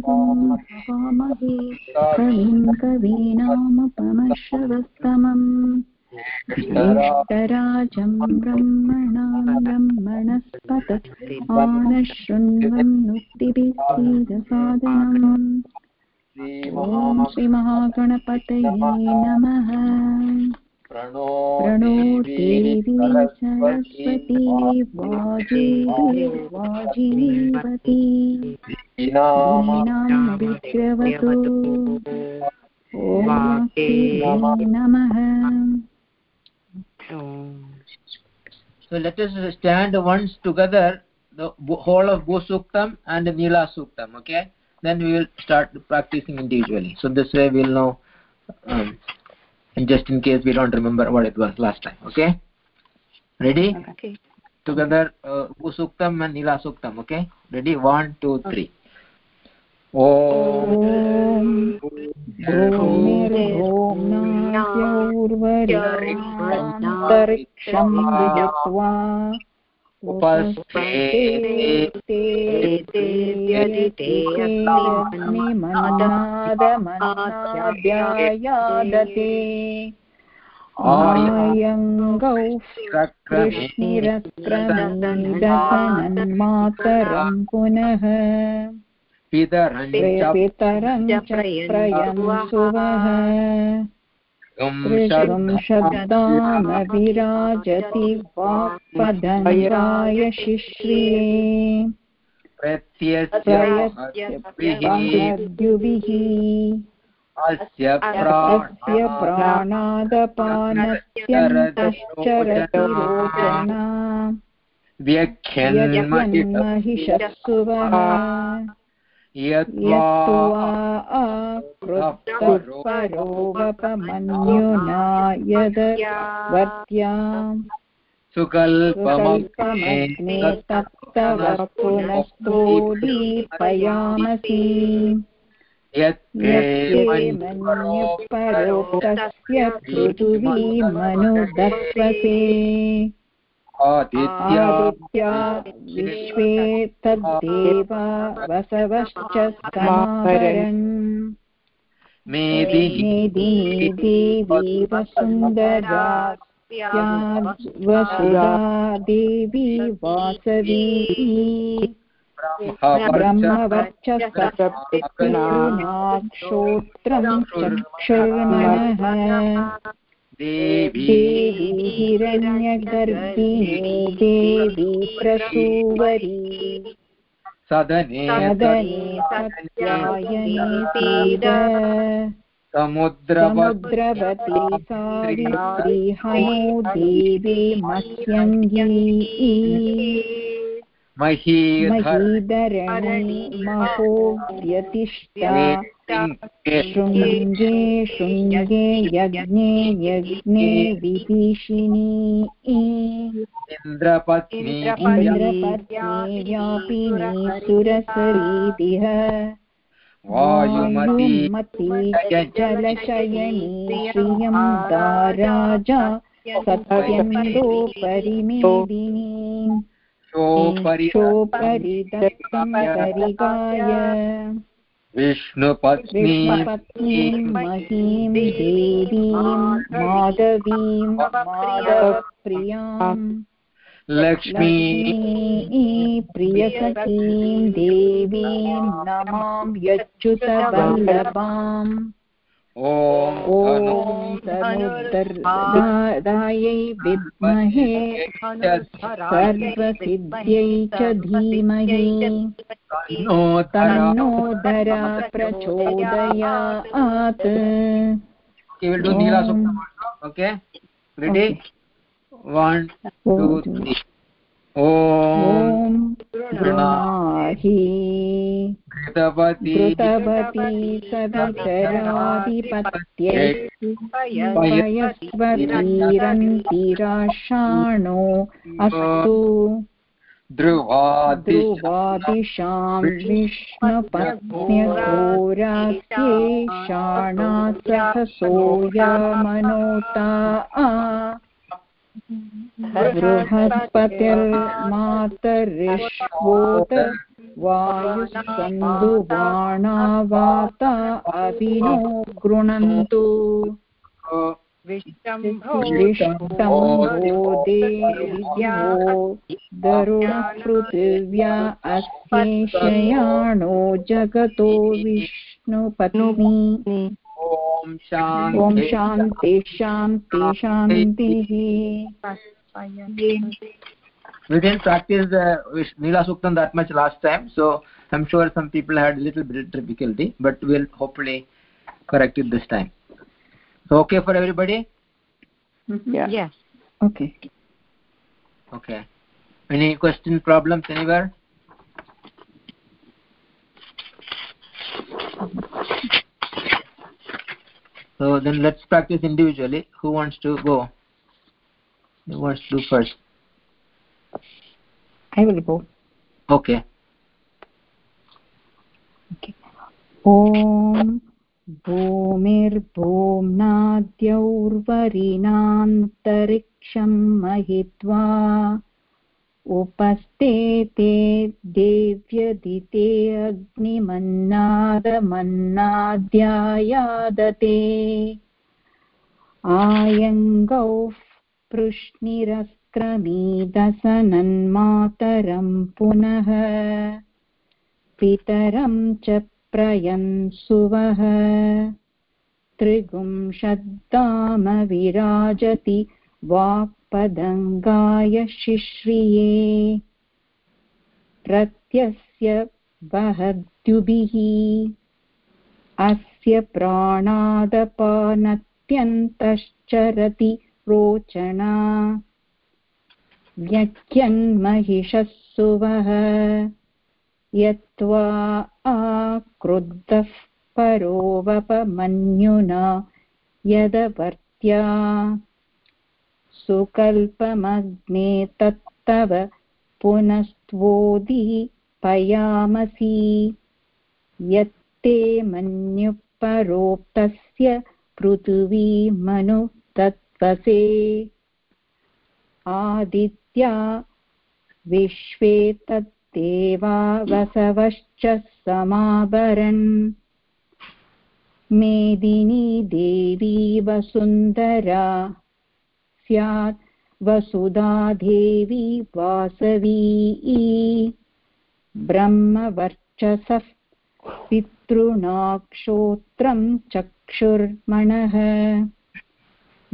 स्वामहे कलिं कवीनामपमश्रवस्तमम् श्रेष्ठराजं ब्रह्मणां ॐ श्रीमहागणपतये नमः। प्रणो देवी सरस्वती वाजेति वाजीवती ीनां विग्रवतु ॐ नमः So let us stand once together the whole of Bhusuktam and Nila Suktam, okay? Then we will start practicing individually. So this way we will know, um, and just in case we don't remember what it was last time, okay? Ready? Okay. Together, uh, Bhusuktam and Nila Suktam, okay? Ready? One, two, three. ॐ भूमिर्भूम्नास्यौर्वरिक्षं विदित्वा उपस्थेयग्निमन्नादमन्नाद्यायादते आयङ्गौ कृष्णिरक्रमीदसनन्मातरं पुनः पितरं च प्रयं सुवः त्रिशं शब्दामभिराजति वाक्पदङ्गाय शिश्रिये प्रयत्यद्युभिः अस्य अस्य प्राणादपानत्यन्तश्चरति रोचना व्यख्यन्महिषस्सुवः यत्त्वा कृत्तपरोवपमन्युना यदवत्याम् सुकल्पमग्ने पृथिवी मनुदस्वसे आदित्या विश्वे तद्देवा वसवश्च समाहरन् मेदिनी देवी वासवी। ब्रह्मवर्चसप्तनाक्षोत्रं चक्षुर्मनः। देवी हिरण्यगर्भिणी देवी प्रसूवरी। सदने सदने सत्यायने सीद समुद्रवती सावित्री हनो देवी मह्यङ्गी महीधरणी महो व्यतिष्ठा। शृङ्गे शृङ्गे यज्ञे यज्ञे विभीषिणी। इन्द्रपत्नी इन्द्रपत्नी व्यापिनी सुरसरीदिह वायुमती जलशयनी श्रियं दाराजा दत्तं परिगाय विष्णुपत्नी महीं देवीं माधवीं माधवप्रियाम् लक्ष्मी लक्ष्मी प्रियसखीं देवीं नमां यच्युतवल्लभाम्। ओमुदर्दायै विद्महे सर्वसिद्ध्यै च धीमहि नोतरा प्रचोदयात् okay ready one two three ॐ कृतवती सवितराधिपत्यै पयस्वतीरन्तिराषाणो अस्तु। ध्रुवादि ध्रुवादिशां विष्णुपत्न्यघोरास्येषाणा सहसोऽयमनोता बृहस्पतिर्मातरिष्वोत वायुस्सन्दुवाणा अभिनो गृणन्तु विष्टम्भो देव्यो गरुडः पृथिव्या अस्येषयाणो जगतो विष्णुपत्नी। ॐ शान्ति शान्ति शान्तिः। We didn't practice the Vish- Neela Suktam that much last time, so I'm sure some people had a little bit of difficulty, but we'll hopefully correct it this time. So okay for everybody? Mm-hmm. Yeah. Yes. Okay. Okay. Any question, problems anywhere? So then let's practice individually. Who wants to go? Who wants to do first? I will go. Okay. ॐ भूमिर्भूम्नाद्यौर्वरिणान्तरिक्षं महित्वा उपस्ते ते देव्यदिते अग्निमन्नादमन्नाद्यायादते आयङ्गौः पृश्निरस्क्रमीदसनन्मातरं पुनः पितरं च प्रयन्सुवः त्रिगुंशद्दाम विराजति वाक्पदङ्गाय शिश्रिये। प्रत्यस्य वहद्युभिः अस्य प्राणादपानत्यन्तश्चरति रोचना व्यख्यन्महिषः सुवः। यत्त्वा आक्रुद्धः परोवपमन्युना यदवर्त्या। सुकल्पमग्ने तत्तव पुनस्त्वोदीपयामसि। यत्ते मन्युः परोक्तस्य पृथिवीमनु तत्त्वसे आदित्या विश्वे तत्तेवा वसवश्च समाभरन् मेदिनी देवी वसुन्धरा स्यात् वसुधा देवी वासवी। ब्रह्मवर्चसः पितॄणाक्षोत्रं चक्षुर्मणः।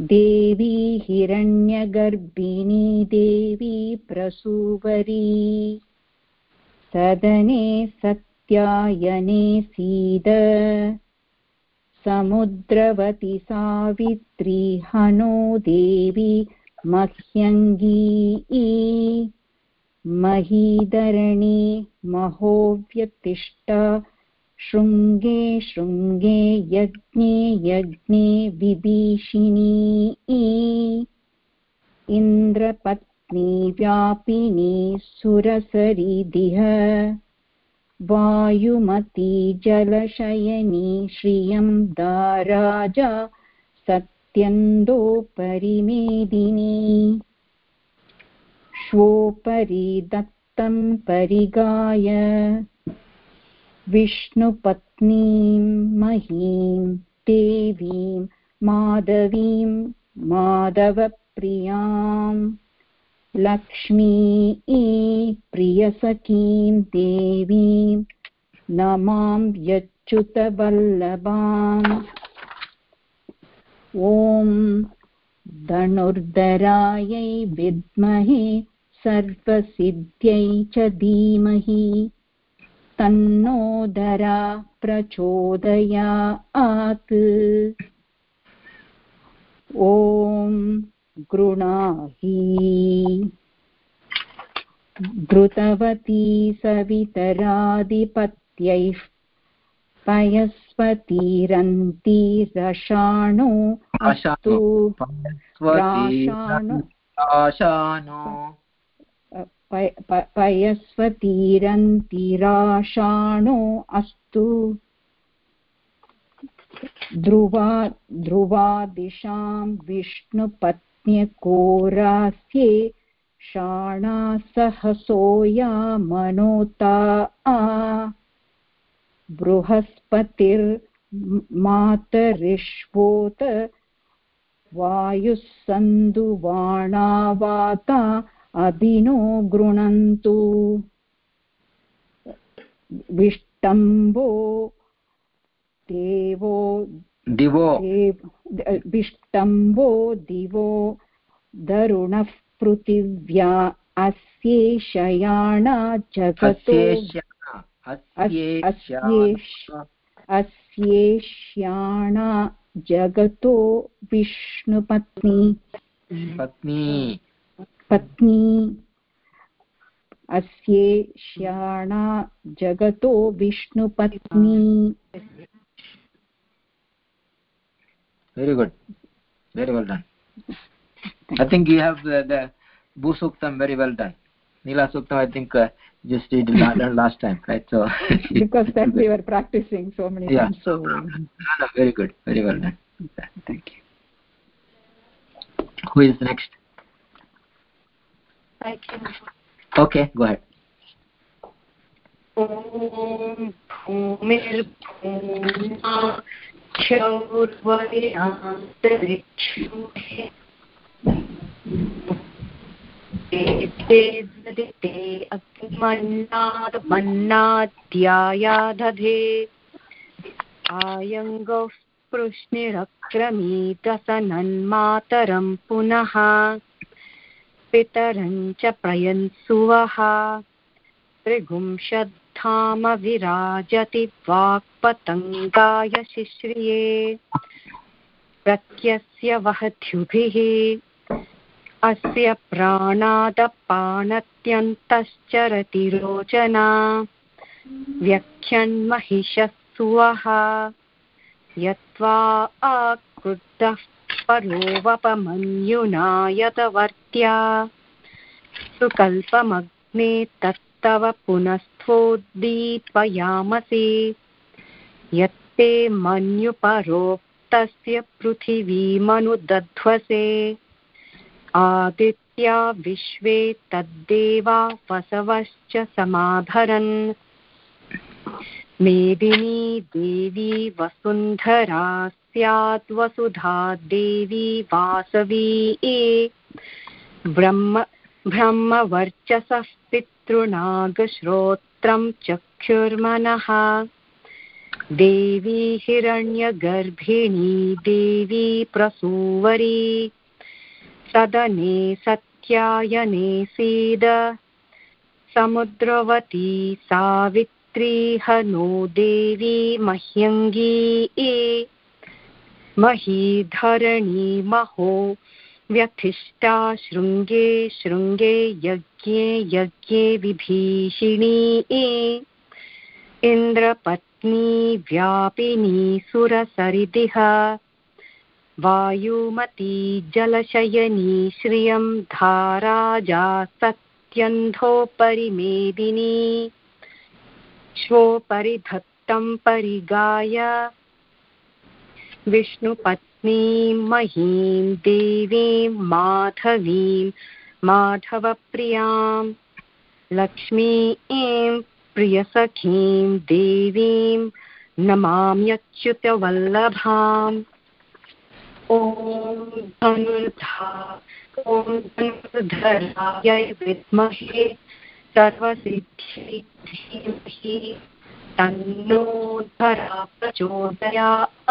देवी हिरण्यगर्भिणी देवी प्रसूवरी। सदने सत्यायने सीद। समुद्रवति सावित्री हनो देवी मह्यङ्गी। महीधरणी महोव्यतिष्ठा शृङ्गे शृङ्गे यज्ञे यज्ञे विभीषिणी। इन्द्रपत्नी व्यापिनी सुरसरिदिह वायुमती जलशयनी श्रियं दाराजा सत्यन्दोपरिमेदिनी। श्वोपरि दत्तं परिगाय। विष्णुपत्नीं महीं, देवीं, माधवीं माधवप्रियाम् लक्ष्मी प्रियसखीं देवीं, नमां यच्युतवल्लभाम् ॐ धनुर्धरायै विद्महे, सर्वसिद्ध्यै च धीमहि। तन्नोदरा प्रचोदयात् ॐ गृणाहि। धृतवती सवितरादिपत्यैः पयस्वतीरन्तीरषाणो अस्तु। राषाणो पयस्वतीरन्तिराषाणो अस्तु। ध्रुवा ध्रुवादिशां विष्णुपत्न्यकोरास्ये शाणासहसोया मनोता आ। बृहस्पतिर्मातरिष्वोत वायुः सन्दुवाणावाता अभिनो गृणन्तु। विष्टम्बो देवो दिवो। विष्टम्बो दिवो दरुणः पृथिव्या अस्ये शयाणा जगतो अस्येष्याणा जगतो विष्णुपत्नी। पत्नी। पत्नी अस्येष्याणा जगतो विष्णुपत्नी very good very well done i think you have the, the busuktam very well done nila suktam i think uh, just did last time right so because that we were practicing so many yeah. times so no, no, very good very well done thank you who is next I can. okay go ahead. ॐ भूमिर्भूम्ना क्षौर्वयान्तरिक्षुः ते आयङ्गौ पुनः। पितरं च प्रयन्सुवः त्रिगुंशद्धाम विराजति वाक्पतङ्गाय शिश्रिये। प्रत्यस्य वहध्युभिः अस्य प्राणादपानत्यन्तश्चरति रोचना व्यख्यन्महिषः सुवः यत्त्वा आक्रुद्धः परोवपमन्युना यतवर्त्या सुकल्पमग्ने तत्तव पुनस्थोद्दीपयामसि यत्ते मन्युपरोक्तस्य पृथिवीमनुदध्वसे। आदित्या विश्वे तद्देवा वसवश्च समाधरन्। मेदिनी देवी वसुन्धरा स्यात् वसुधा देवी वासवी ब्रह्म, ब्रह्मवर्चसः पितृनागश्रोत्रं चक्षुर्मनः। देवी हिरण्यगर्भिणी, देवी प्रसूवरी। सदने सत्यायने सीद। समुद्रवती सावित्री हनो देवी मह्यङ्गी महीधरणी महो व्यथिष्टा शृङ्गे शृङ्गे यज्ञे यज्ञे विभीषिणी। इन्द्रपत्नी व्यापिनी सुरसरिदिह। वायुमती जलशयनी श्रियं धाराजा सत्यन्धोपरि मेदिनी श्वोपरि धत्तं परिगाय विष्णुपत्नीं महीं देवीं, माधवीं, माधवप्रियाँ, लक्ष्मीं, प्रियसखीं, देवीं नमाम्यच्युतवल्लभाम् ॐ धनुर्धा, ॐ धरायै विद्महे सर्वसिद्ध्यै धीमहि। तन्नो धरा प्रचोदयात्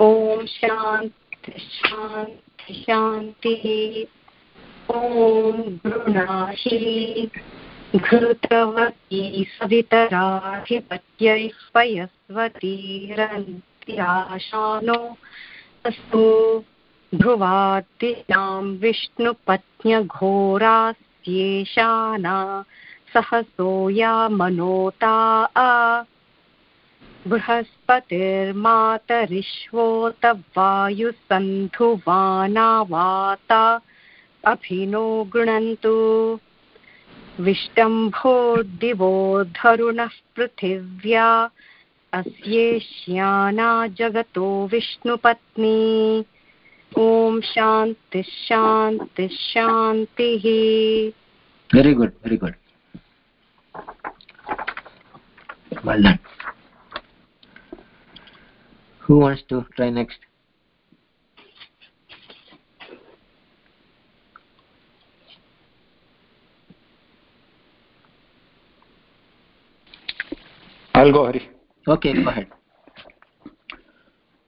ॐ शान्ति शान्ति शान्तिः। ॐ गृणाहि घृतवती सवितराधिपत्यैः पयस्वतीरन्त्याशानो अस्तु ध्रुवाद्यां विष्णुपत्न्यघोरास्येषाना सहसोया मनोता बृहस्पतिर्मातरिश्वोत वायुसन्धुवाना वाता अभिनो गृणन्तु। विष्टम्भोद्दिवो धरुणः पृथिव्या। अस्येष्याना जगतो विष्णुपत्नी। ॐ शान्तिः शान्तिः शान्तिः। Very good, very good well done who wants to try next I'll go, Hari. okay go ahead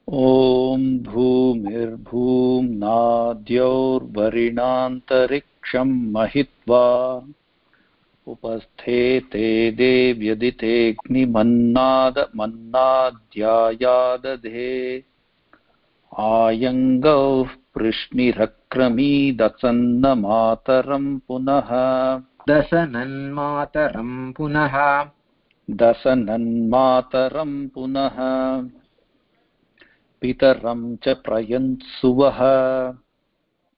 ॐ भूमिर्भूम्नाद्यौर्वरिणान्तरिक्षं महित्वा उपस्थे ते देव्यदितेऽग्निमन्नाद मन्नाद्यायादधे। आयङ्गौः पृश्निरक्रमीदसन्नमातरं पुनः। दशनन्मातरं पुनः। दशनन्मातरं पुनः। पितरं च प्रयन्सुवः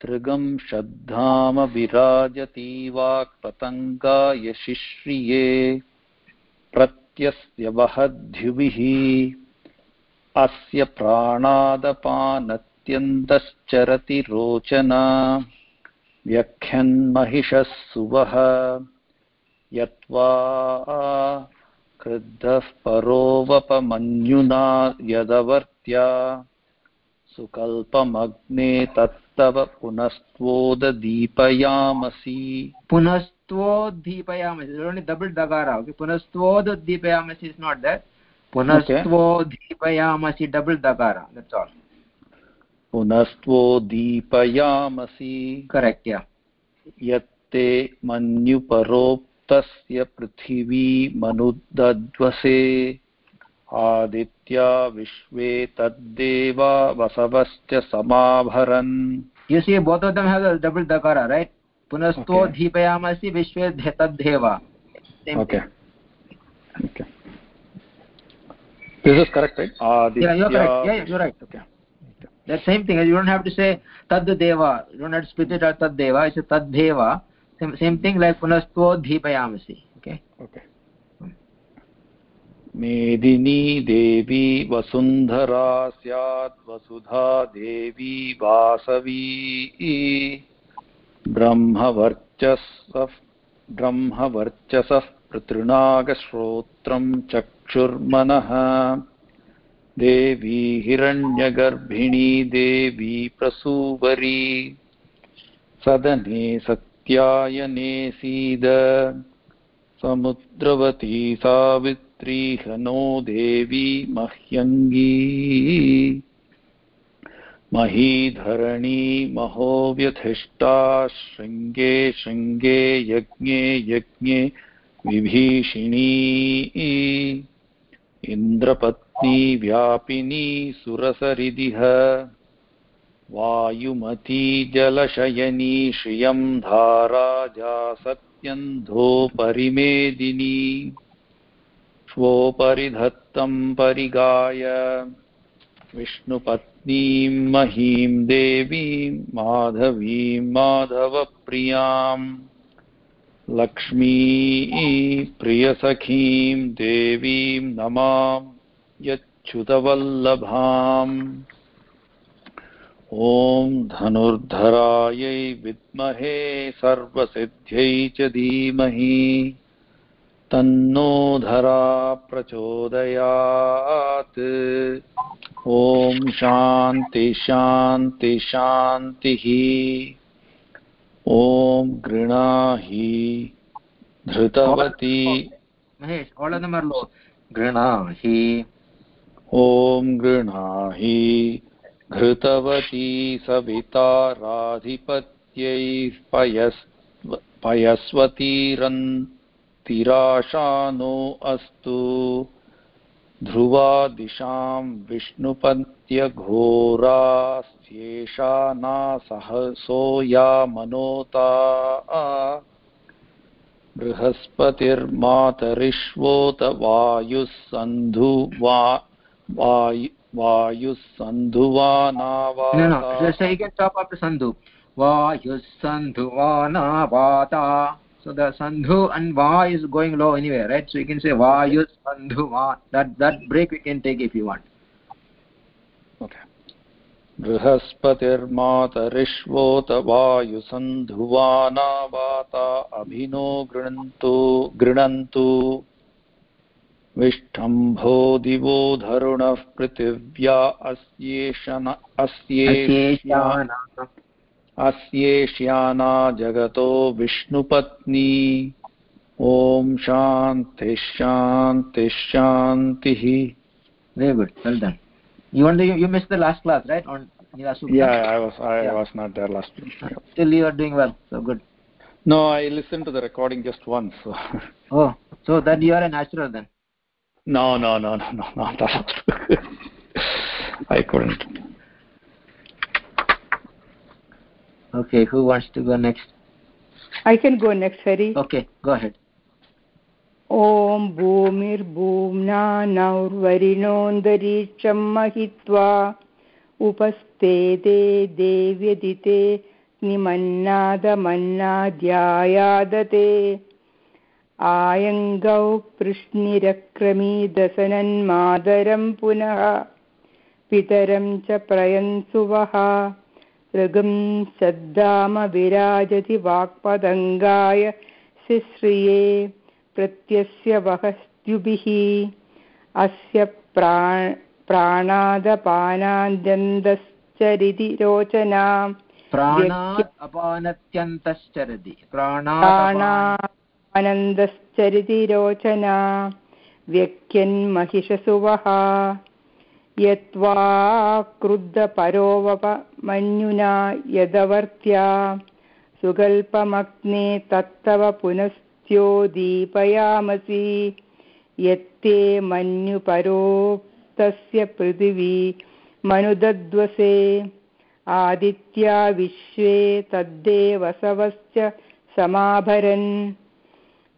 तृगं श्रद्धाम विराजति वाक्पतङ्गाय शिश्रिये प्रत्यस्य वहद्युभिः अस्य प्राणादपानत्यन्तश्चरति रोचना व्यख्यन्महिषः सुवः यत्वा क्रुद्धः परोवपमन्युना यदवर्त्या सुकल्पमग्ने पुनस्तव पुनस्त्वोदीपयामसि पुनस्त्वोद्दीपयामसि। ओन्ली डबल् ओके पुनस्त्वोदीपयामसि इस् नाट् देट् पुनस्त्वोद्दीपयामसि डबल् दकार दट्स् आल् पुनस्त्वोद्दीपयामसि। करेक्ट् या यत्ते मन्युपरोक्तस्य पृथिवी मनुदध्वसे। आदित्या विश्वे तद्देवा वसवश्च समाभरन् you see both of them have a double dakara right punastvoddeepayamasi vishve tadheva same okay okay this is correct right aditya yeah you're correct yeah, you're right okay that same thing you don't have to say tad deva you don't have to split it as tad deva it's tad deva same, same thing like punastvoddeepayamasi okay okay मेदिनी देवी वसुन्धरा स्यात्, वसुधा देवी वासवी। ब्रह्मवर्चसः ब्रह्मवर्चसः पृतृणागश्रोत्रं चक्षुर्मनः। देवी हिरण्यगर्भिणी, देवी प्रसूवरी। सदने सत्यायने सीद। समुद्रवती सावित्री हनो देवी मह्यङ्गी। महीधरणी महो व्यथिष्टा शृङ्गे शृङ्गे यज्ञे यज्ञे विभीषिणी। इन्द्रपत्नी व्यापिनी सुरसरिदिह वायुमती जलशयनी श्रियं धाराजा सत्यन्धोपरिमेदिनी स्वोपरिधत्तं परिगाय। विष्णुपत्नीं महीं देवीं माधवीं माधवप्रियाम् लक्ष्मी प्रियसखीं देवीं नमां यच्छुतवल्लभाम् ॐ धनुर्धरायै विद्महे सर्वसिद्ध्यै च धीमहि। तन्नो धरा प्रचोदयात्। ॐ शान्ति शान्ति शान्तिः। ॐ गृणाहि धृतवती। all of them are low. ॐ गृह्णाहि घृतवती सविता राधिपत्यैः पयस्व पयस्वतीरन्तिराशानो अस्तु। ध्रुवा दिशां विष्णुपत्यघोरास्येषा नासहसो या मनोता बृहस्पतिर्मातरिष्वोत वायुः सन्धुवा वायु वायुः सन्धुवानावा No, sandhu. So the sandhu and va is going low anyway, right? So you can say vayus sandhuva. That that break we can take if you want. Okay. बृहस्पतिर्मातरिष्वोत वायुसन्धुवानावाता अभिनो गृणन्तु गृणन्तु विष्ठम्भो दिवो धरुणः पृथिव्या अस्येषन अस्येष्या Asheshana. अस्येष्याना जगतो विष्णुपत्नी ॐ Very good. Well done. You want to, you missed the last class, right? On Nila Sukha? Yeah, I was I Yeah. was not there last week. Yeah. Still you are doing well. So good. No, I listened to the recording just once. So. Oh, so that you are a natural then. no, no, no, no, no, not that. I couldn't. Okay, who wants to go next? I can go next, Hari. Okay, go ahead. ॐ भूमिर्भूम्ना नौर्वरिणोऽन्तरीक्षं महित्वा उपस्ते ते देव्यदिते निमन्नादमन्नाध्यायादते आयङ्गौ कृष्णिरक्रमीदसनन्मादरं पुनः पितरं च प्रयन्सुवः ऋगं सद्दाम विराजति वाक्पदङ्गाय शिश्रिये प्रत्यस्य वहस्त्युभिः। अस्य प्रा प्राणादपानाद्यन्दश्चरिति रोचना। प्राणादपानत्यन्तश्चरति प्राणानन्दश्चरिति रोचना। व्यक्यन्महिषसुवः यत्वा क्रुद्धपरोवपमन्युना यदवर्त्या सुगल्पमग्ने तत्तव पुनस्त्योदीपयामसि यत्ते मन्युपरोक्तस्य पृथिवी मनुदद्वसे आदित्या विश्वे तद्देवसवश्च समाभरन्।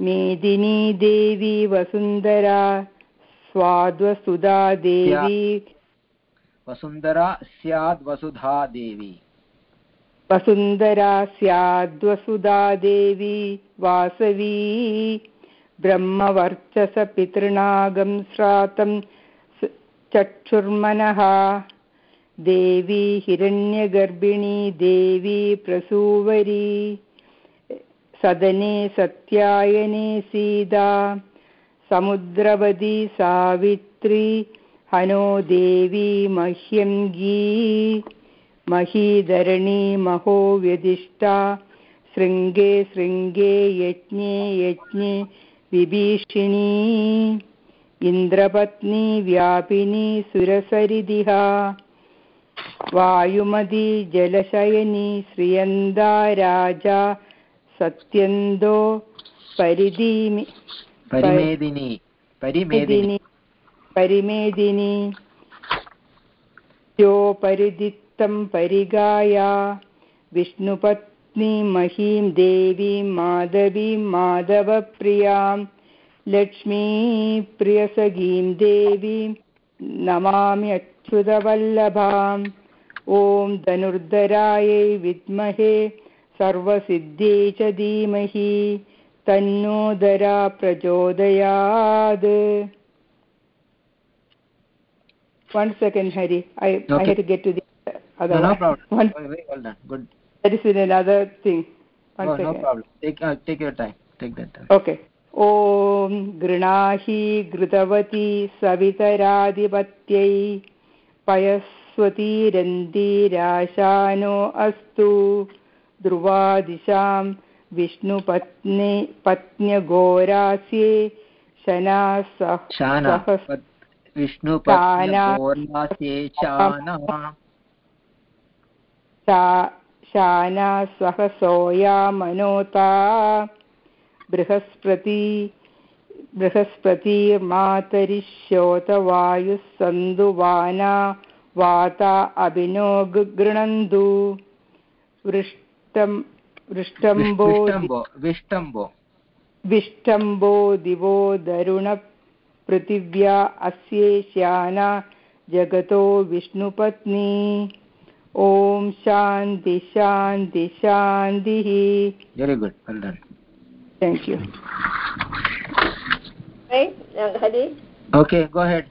मेदिनी देवी वसुन्धरा स्वाद्वसुधा देवी वसुन्धरा स्याद् वसुधा देवी। वसुन्धरा स्याद्वसुधा देवी, वासवी। ब्रह्मवर्चसपितृणागं श्रातं चक्षुर्मनः। देवी हिरण्यगर्भिणी, देवी प्रसूवरी। सदने सत्यायने सीता। समुद्रवदी सावित्री। हनो देवी मह्यं गी महीधरणी महो व्यदिष्टा शृङ्गे शृङ्गे यज्ञे यज्ञे विभीषिणी, इन्द्रपत्नी व्यापिनी सुरसरिदिहा, वायुमदी जलशयनी श्रियन्दा राजा सत्यन्दो परिधीमि परिमेदिनी परिमेदिनी। परिमेदिनी। परिदित्तं परिगाया। विष्णुपत्नी महीं देवीं माधवीं माधवप्रियाँ। लक्ष्मीप्रियसखीं देवीं नमामि अच्युतवल्लभाम्। ॐ धनुर्धरायै विद्महे सर्वसिद्ध्यै च धीमहि। तन्नो धरा प्रचोदयात्। one second hari i i Okay. had to get to the other no, no one. problem one very well done good that is in another thing one no, second no problem take uh, take your time take that time okay ॐ गृणाहि घृतवती सवितराधिपत्यै पयस्वतीरन्दिराशानो अस्तु ध्रुवादिशां विष्णुपत्नी पत्न्यघोरास्ये शना सह सहसोया मनोता। बृहस्पति बृहस्पतिर्मातरिष्योतवायुः सन्दुवाना वाता अभिनो गृणन्तु। वृष्टं वृष्टम्बो विष्टम्बो विष्टम्बो। दरुणपृथिव्या अस्येष्याना जगतो विष्णुपत्नी। ॐ शान्ति शान्ति शान्तिः very good well done. Thank you okay go ahead.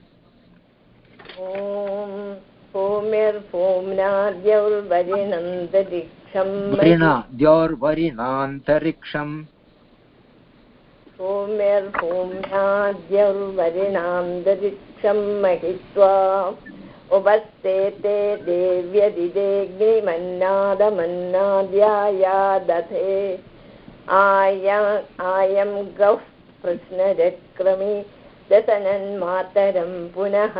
ॐ भूमिर्भूम्नाद्यौर्वरिणन्तरिक्षं वरिणा द्योर्वरिणान्तरिक्षम् भूमिर्भूम्नाद्यौर्वरिणान्तरिक्षं महित्वा उपस्तेते देव्यदिदेग्निमन्नादमन्नाद्याया दधे आय आयं गौः कृष्णचक्रमि दशनन्मातरं पुनः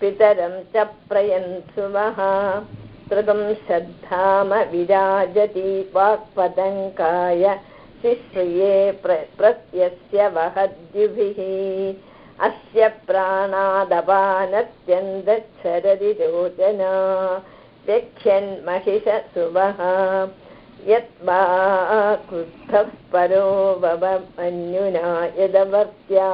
पितरं च प्रयन्सुवः तृगं श्रद्धाम विराजति वाक्पतङ्काय शिश्रिये प्र प्रत्यस्य वहद्युभिः अस्य प्राणादपानत्यन्दच्छरदि रोचना व्यख्यन्महिषसुवः यद्वा क्रुद्धः परो मन्युना यदवर्त्या।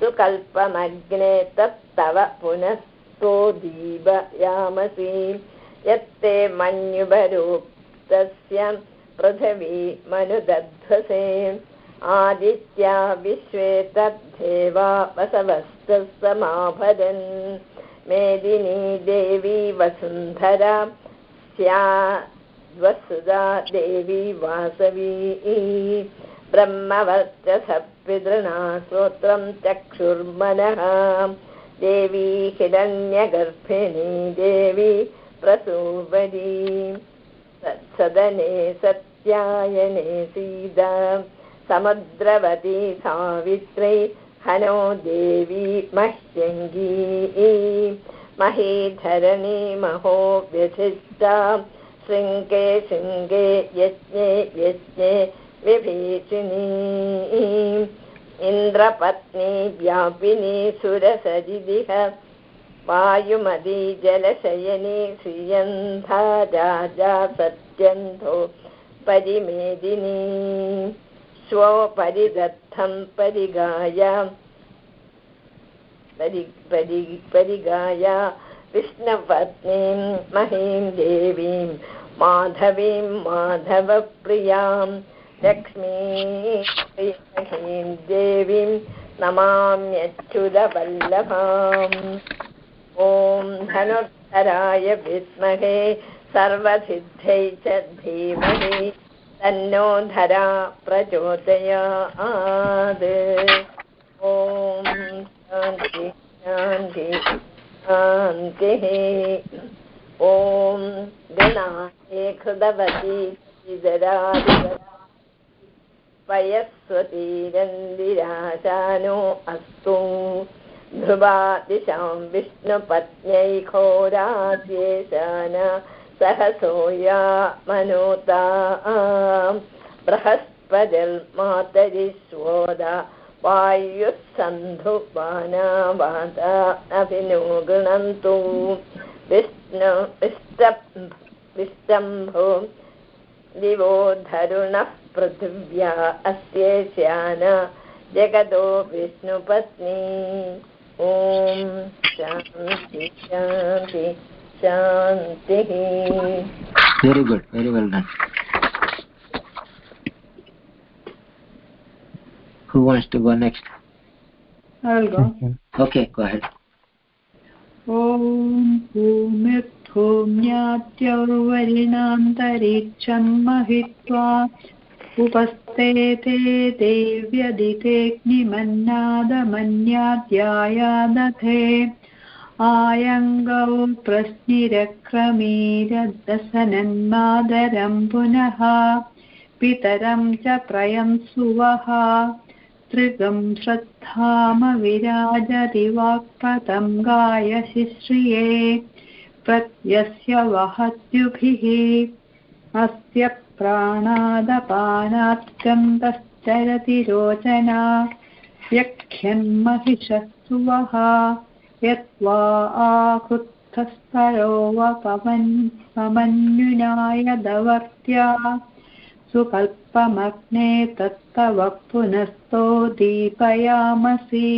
सुकल्पमग्ने तत्तव पुनस्तो दीपयामसि यत्ते मन्युभरूप्तस्य पृथिवी मनुदध्वसे आदित्या विश्वे तद्धेवा वसवस्तः समाभरन् मेदिनी देवी वसुन्धरा स्या वसुधा देवी वासवी। ब्रह्मवर्चसः पितृणा श्रोत्रं चक्षुर्मनः। देवी हिरण्यगर्भिणी देवी प्रसूवरी सदने सत्यायने सीता समुद्रवती सावित्री हनो देवी मह्यङ्गी। महीधरणी महो व्यथिष्टा शृङ्गे शृङ्गे यज्ञे यज्ञे विभीषिणी। इन्द्रपत्नी व्यापिनी सुरसरिदिह वायुमदी जलशयनी श्रियन्धा राजा सत्यन्धो परिमेदिनी। स्वपरिदत्तं परिगाय परि परि परिगाय विष्णुपत्नीं महीं देवीं माधवीं माधवप्रियां लक्ष्मीं देवीं नमाम्यच्युतवल्लभाम् ॐ धनुर्धराय विद्महे सर्वसिद्धै च धीमहि तन्नो धरा प्रचोदयात्। ॐ शान्ति शान्ति शान्तिः। ॐ गणाये कृतवती वयस्वतीरन्दिराशानो अस्तु। ध्रुवादिशां विष्णुपत्न्यै घोरास्येशान सहसोया मनोता। बृहस्पतिर्मातरिष्वोदा वायुः सन्धुवाना वाता अभिनो विष्णु विष्ट विष्टम्भो दिवो धरुणः पृथिव्या अस्येष्यान जगतो विष्णुपत्नी ॐ शान्ति शान्ति शान्तिः very good very well done who wants to go next I'll go. okay go ahead ॐ भूमिर्भूम्याद्यौर्वरिणान्तरिक्षं महित्वा उपस्थे ते देव्यदितेऽग्निमन्नादमन्याध्यायादथे आयङ्गौ प्रश्निरक्रमीरदसनन्मादरं पुनः पितरं च प्रयं सुवः। त्रिगं श्रद्धामविराजदिवाक्पतं गायशिश्रिये प्रत्यस्य वहद्युभिः अस्य प्राणादपानात्कन्दश्चरति रोचना व्यख्यन्महिषस्तुवः यत्त्वा आकृद्धस्तरो वपमन्युनायदवर्त्या सुकल्पमग्ने तत्तव पुनस्तो दीपयामसि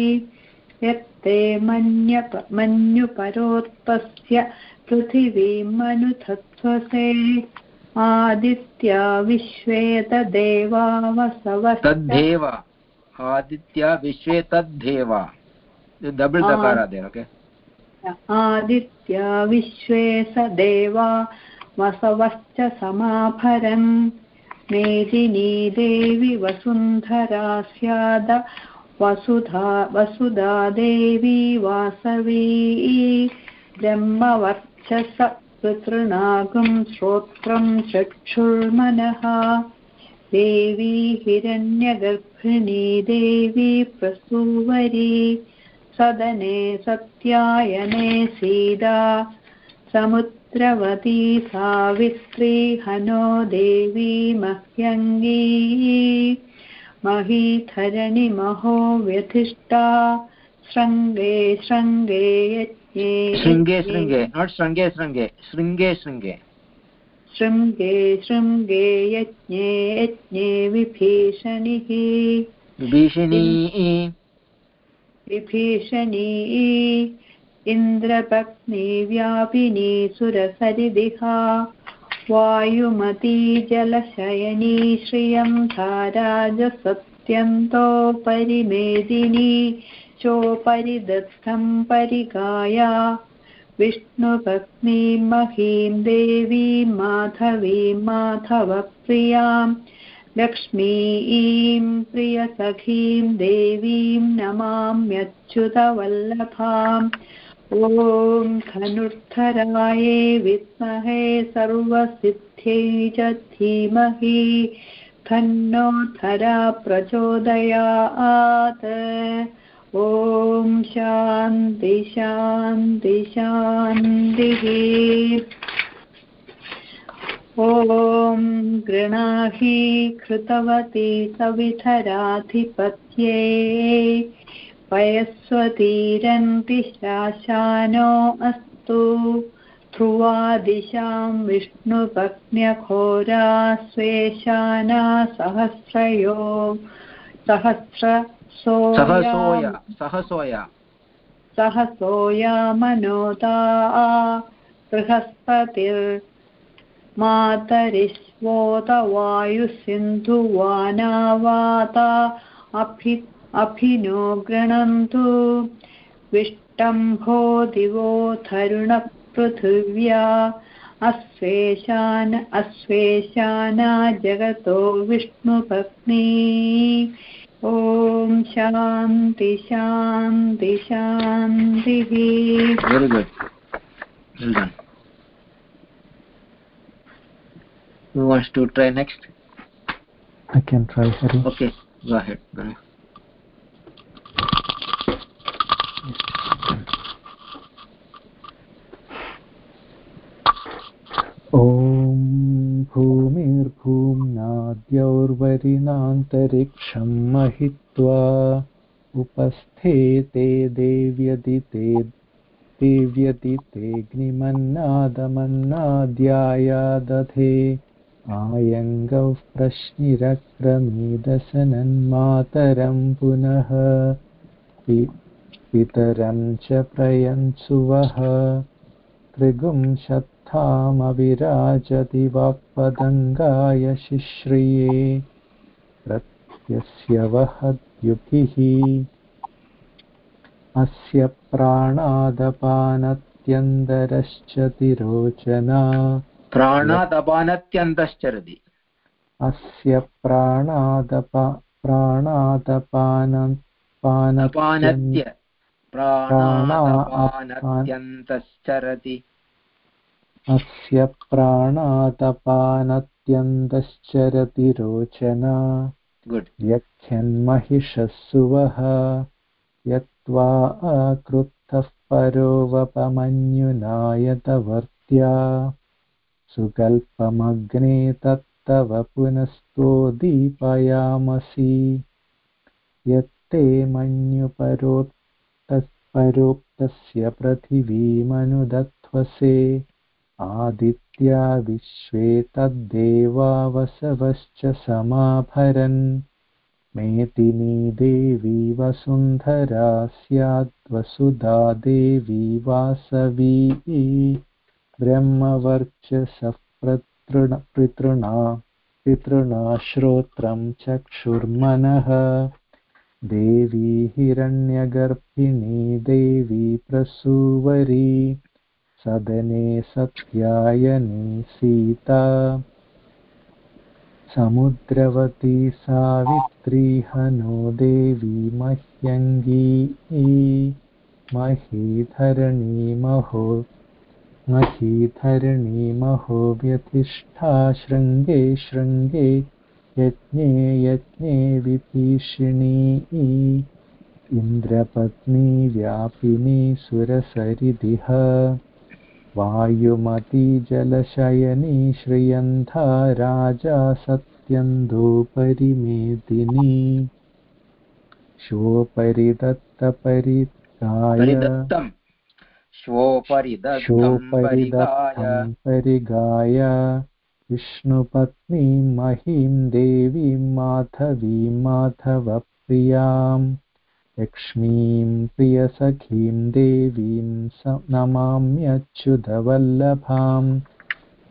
यत्ते मन्यप मन्युपरोत्पस्य पृथिवीमनुथत्वसे आदित्या विश्वे तदेवावसवः तद्धेव। आदित्य विश्वे तद्धेव। डबल् दकारादे ओके आदित्या विश्वे स देवा वसवश्च समाभरन् मेदिनी देवी वसुन्धरा स्याद। वसुधा वसुधा देवी वासवी। ब्रह्मवर्चस पितृणागं श्रोत्रं चक्षुर्मनः। देवी हिरण्यगर्भिणी, देवी प्रसूवरी। सदने सत्यायने सीदा समुद्रवती सावित्री, हनो देवी मह्यङ्गी। महीधरणि महो व्यथिष्टा शृङ्गे शृङ्गे शृङ्गे शृङ्गे नाट् शृङ्गे। शृङ्गे शृङ्गे। शृङ्गे शृङ्गे। शृङ्गे यज्ञे यज्ञे विभीषणिः। विभीषणी। विभीषणी। इन्द्रपत्नी व्यापिनी सुरसरिदिहा वायुमती जलशयनी श्रियं धाराजसत्यन्तोपरि मेदिनी चोपरि दत्तं परिगाया। विष्णुपत्नीं महीं देवीं माधवीं माधवप्रियाँ। लक्ष्मीं प्रियसखीं देवीं नमाम्यच्युतवल्लभाम्। ॐ धनुर्धराये विद्महे सर्वसिद्ध्यै च धीमहि। धन्नो धरा प्रचोदयात्। ॐ शान्ति शान्ति शान्तिः। ॐ गृणाहि कृतवती सविधराधिपत्ये। पयस्वतीरन्ति शाशानो अस्तु। ध्रुवादिशां विष्णुपत्न्यघोरा स्वेशाना सहस्रयो सहसोया सहसोया। मनोदा बृहस्पतिर्मातरिष्वोत वायुसिन्धुवानावाता अभि अभिनो गृणन्तु। विष्टम्भो दिवो धरुणपृथिव्या अस्वेशान अस्वेशाना जगतो विष्णुपत्नी ॐ शान्ति शान्ति शान्तिः very good well done who wants to try next I can try, Hari. okay go ahead go ahead ॐ भूमिर्भूम्नाद्यौर्वरिणान्तरिक्षं महित्वा उपस्थे ते देव्यदिते देव्यदितेऽग्निमन्नादमन्नाद्यायादधे आयङ्गौ प्रश्निरक्रमीदसनन्मातरं पुनः पितरं च प्रयन्सुवः त्रिगुंशत्थामविराजति वाक्पदङ्गाय शिश्रिये प्रत्यस्य वहद्युभिः अस्य प्राणादपानत्यन्दरश्च तिरोचना प्राणादपानत्यन्तश्चरति। अस्य प्राणादपा प्राणादपान प्राणा- प्राणादपानत्यन्तश्चरति। अस्य प्राणादपानत्यन्तश्चरति रोचना यच्छन्महिषः सुवः यत्त्वा अकृत्थः परो वपमन्युनायतवर्त्या सुकल्पमग्ने तत्तव पुनस्तोदीपयामसि यत्ते मन्युपरोक्तः परोक्तस्य पृथिवीमनुदध्वसे आदित्या विश्वे तद्देवा वसवश्च समाभरन्। मेदिनी देवी वसुन्धरा स्याद्वसुधा देवी वासवी। ब्रह्मवर्चसः प्रतृण पितृणा पितृणा श्रोत्रं चक्षुर्मनः। देवी हिरण्यगर्भिणी, देवी प्रसूवरी। सदने सत्यायनी सीता। समुद्रवती सावित्री हनो देवी मह्यङ्गी महीधरणी महो महीधरणी महो व्यतिष्ठा शृङ्गे शृङ्गे। यज्ञे यज्ञे विभीषिणी। इन्द्रपत्नी व्यापिनी सुरसरिदिह वायुमती जलशयनी श्रियन्धा राजा सत्यन्दोपरिमेदिनी श्वोपरि दत्तपरिगाय परिदत्तं श्वोपरिदत्तं परिगाय विष्णुपत्नीं महीं देवीं माधवीं माधवप्रियाम्। लक्ष्मीं प्रियसखीं देवीं स नमाम्यच्युतवल्लभाम्।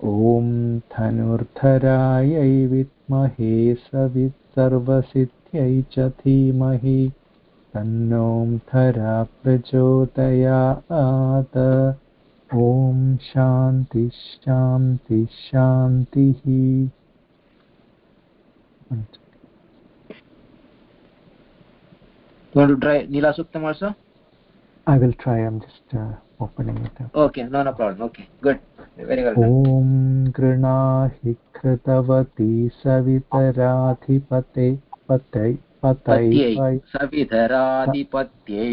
ॐ धनुर्धरायै विद्महे सवित् सर्वसिद्ध्यै च धीमहि। तन्नों धरा प्रचोदयात्। ॐ शान्ति शान्ति शान्तिः। You want to try nila suktam also I will try. I'm just uh, opening it up. okay no no problem okay good very well गृणाहि कृतवती सवितराधिपते पतै पत्यै पतै सविधराधिपत्यै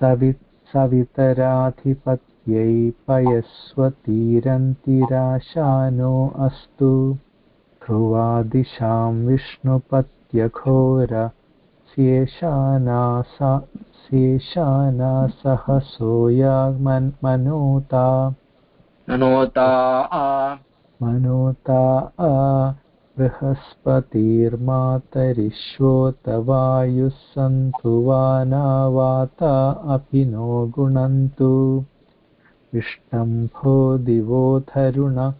सवि सवितराधिपत्यै पयस्वतीरन्तिराशानो अस्तु ध्रुवादिशां विष्णुपत्यघोर शेषाना सा शेषाना सहसोया मनोता। ननोता आ। मनोता आ। बृहस्पतिर्मातरिश्वोत वायुः सन्तु वाना वाता अभिनो गुणन्तु विष्टम्भो दिवो धरुण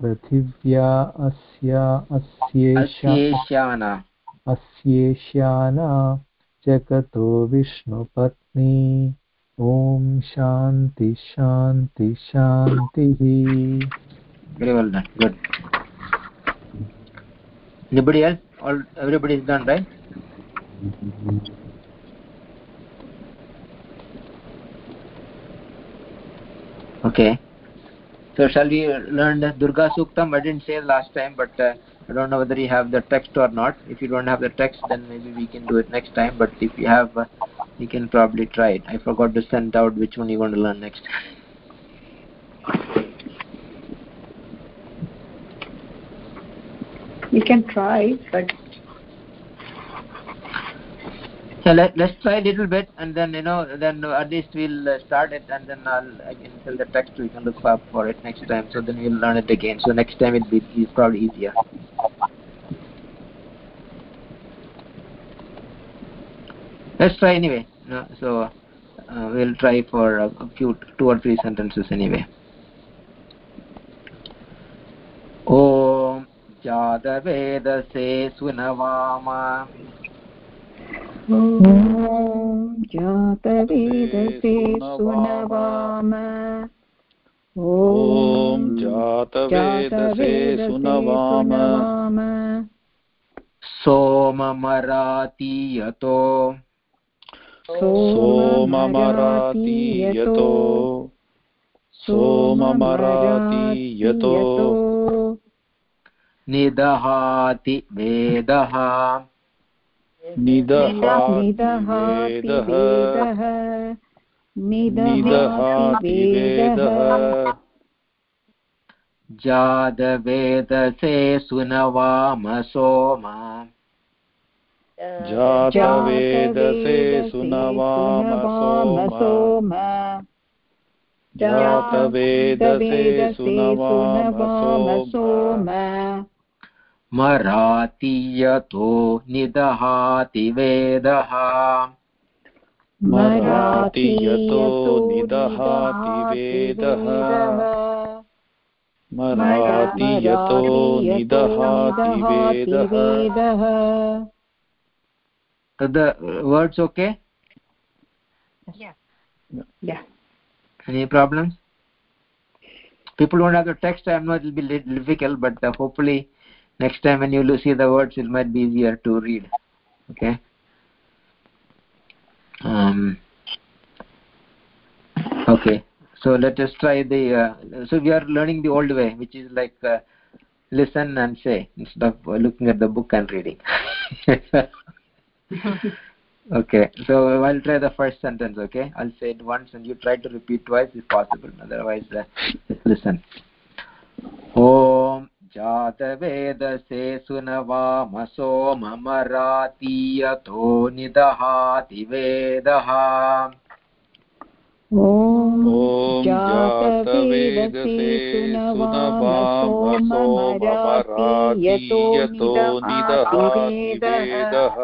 पृथिव्या अस्या अस्येष्याना जगतो विष्णुपत्नी ॐ शान्ति शान्ति शान्तिः okay so shall we learn the durga suktam i didn't say last time but uh, i don't know whether you have the text or not. If you don't have the text then maybe we can do it next time. But if you have uh, you can probably try it. I forgot to send out which one you want to learn next. You can try, but so let, let's try a little bit and then you know then at least we'll uh, start it and then i'll i can tell the text we can look up for it next time so then we'll learn it again so next time it'll be it's probably easier let's try anyway no, so uh, we'll try for a, a few two or three sentences anyway ॐ जातवेदसे सुनवामा ॐ जातवेदसे सुनवाम। ॐ जातवेदसे सुनवाम सोममराति यतो सोममराति यतो सोममराति यतो निदहाति वेदः। निदहाति निदहाति वेदः वेदः वेदः जातवेदसे सुनवाम सोम। जातवेदसे सुनवाम सोम। जातवेदसे सुनवाम सोम। मरातियतो निदहाति वेदः। मरातियतो निदहाति वेदः। मरातियतो निदहाति वेदः। तद् words okay any problems people don't have text I am not be difficult but hopefully uh, next time when you see the words it might be easier to read. Okay? Um okay. So let us try the uh, so we are learning the old way which is like uh, listen and say instead of looking at the book and reading. Okay. So i'll try the first sentence okay? I'll say it once and you try to repeat twice if possible. Otherwise uh, listen. ॐ जातवेदसे सुनवाम सोममरातीयतो निदहाति वेदः। ॐ ॐ जातवेदसे सुनवाम सोममराति यतो निदहाति वेदः।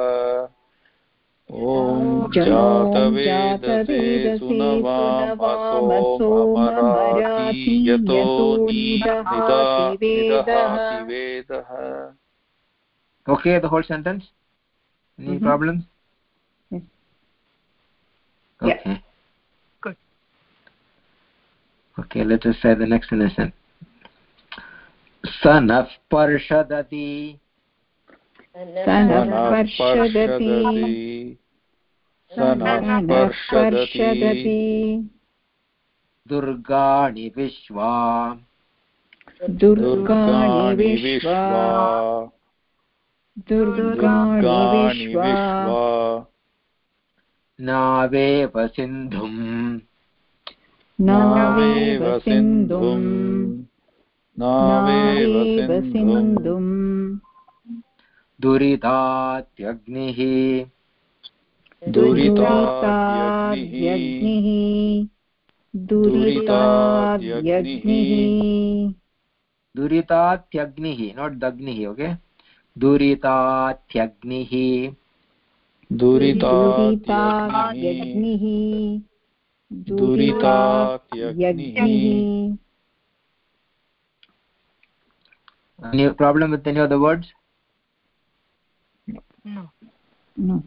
ॐ जातवेदसे सुनवाम सोममराति यतो निदहाति वेदः okay the whole sentence any Mhm. problems Yes. okay Yeah. Good. okay let us say the next sentence सनः पर्षदति सनः सनः स्पर्शदति सनः दुर्गाणि विश्वा। दुर्गाणि विश्वा। दुर्गाणि विश्वा। नावेव सिन्धुम्। नावेव सिन्धुम्। नावेव सिन्धुम्। दुरितात्यग्निः। दुरिताद्यग्निः। दुरिताद्यग्निः। दुरितात्यग्निः not दग्निः okay? दुरितात्यग्निः दुरिताद्यग्निः। दुरिताद्यग्निः। Any problem with any of the words? No. No.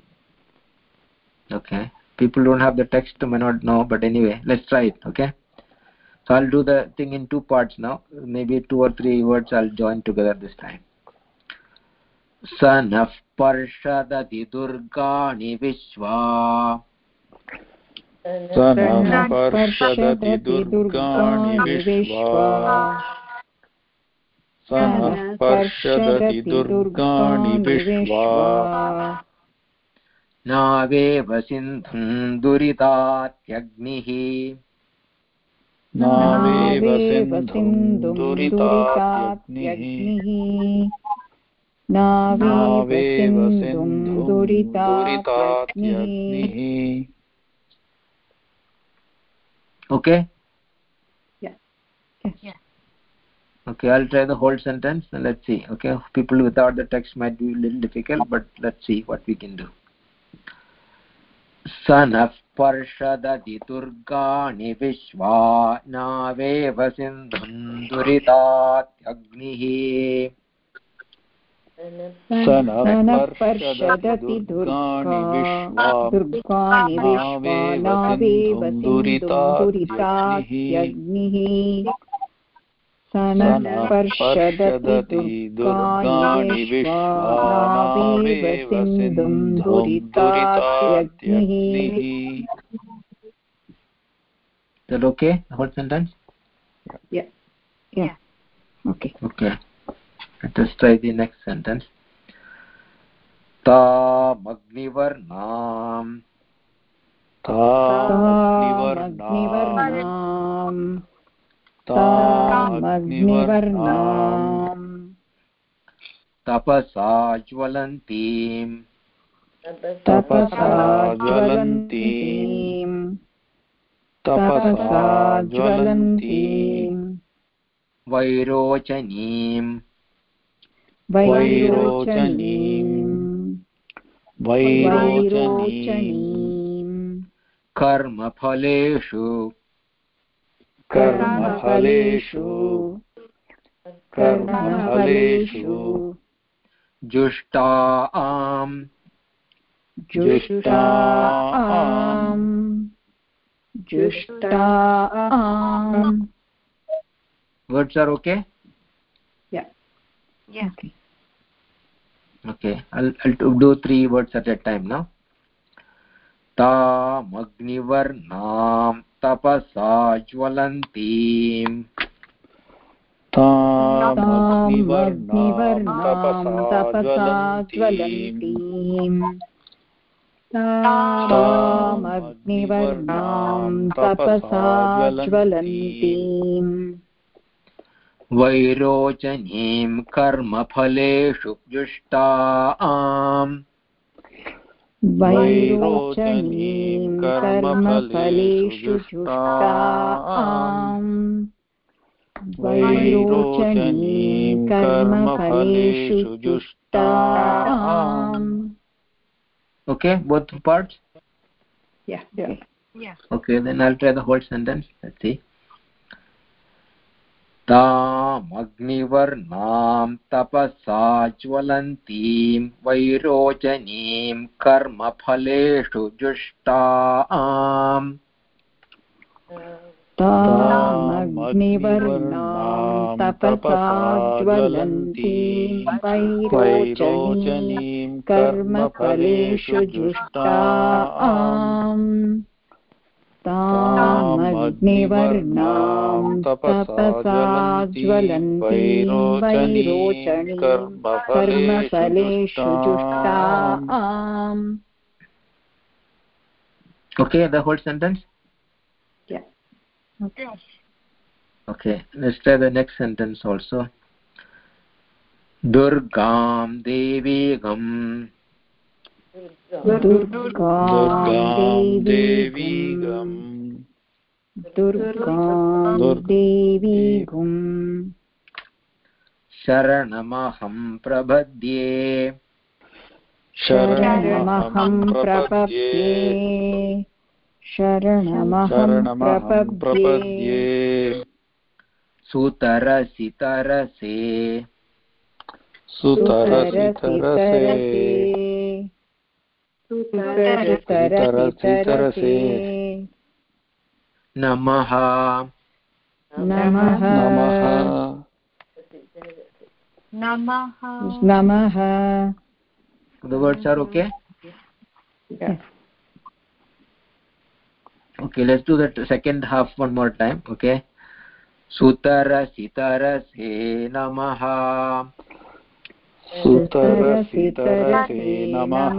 okay people don't have the text may not know but anyway let's try it okay so i'll do the thing in two parts now maybe two or three words i'll join together this time स नः पर्षदति दुर्गाणि विश्वा स नः पर्षदति दुर्गाणि विश्वा स नः पर्षदति दुर्गाणि विश्वा नावेव सिन्धुम् दुरितात्यग्निः नावेव सिन्धुम् दुरितात्यग्निः नावेव सिन्धुम् दुरितात्यग्निः. Yes. okay i'll try the whole sentence and let's see okay people without the text might be a little difficult but let's see what we can do स नः पर्षदति दुर्गाणि विश्वा नावेव सिन्धुम् दुरितात्यग्निः स नः पर्षदति दुर्गाणि विश्वा दुर्गाणि विश्वा नावेव नावेव सिन्धुम् सिन्धुम् दुरितात्यग्निः सनपर्षदति दुर्गाणि विश्वानावेव सिन्धुं दुरितात्यग्निः Is that okay? The whole sentence? okay Okay. Let us try the next sentence. तामग्निवर्णाम् तामग्निवर्णाम् तामग्निवर्णाम्। तपसा ज्वलन्तीम्। तपसा ज्वलन्तीम्। तपसा ज्वलन्तीम्। वैरोचनीम्। वैरोचनीम्। वैरोचनीम्। वैरोचनीम् कर्मफलेषु कर्मफलेषु कर्मफलेषु जुष्टाम् जुष्टाम् जुष्टाम् words are okay Yes. okay i'll i'll do three words at a time now तामग्निवर्णां तपसा ज्वलन्तीम् तपसा ज्वलन्तीम् तामग्निवर्णां तपसा ज्वलन्तीम् वैरोचनीं कर्मफलेषु जुष्टाम्। वैरोचनीं कर्मफलेषु जुष्टाम् वैरोचनीं कर्मफलेषु जुष्टाम् okay both parts yeah yeah Yes. okay then i'll try the whole sentence let's see तामग्निवर्णां तपसा ज्वलन्तीं वैरोचनीं कर्मफलेषु जुष्टाम्। तामग्निवर्णां तपसा ज्वलन्तीं वैरोचनीं कर्मफलेषु जुष्टाम्। तामग्निवर्णां तपसा ज्वलन्तीं वैरोचनीं कर्मफलेषु जुष्टाम् okay the whole sentence Yes. okay let's try the next sentence also durgam devigam दुर्गां देवीगम् दुर्गां देवीगुम् शरणमहं प्रपद्ये। शरणमहं प्रपद्ये। शरणमहं प्रपद्ये। सुतरसि तरसे सुतरसि तरसे सुतरसि तरसि तरसे नमः नमः नमः Namaha. नमः the words are okay Yes. okay let's do the second half one more time okay सुतरसि तरसे नमः तरसे नमः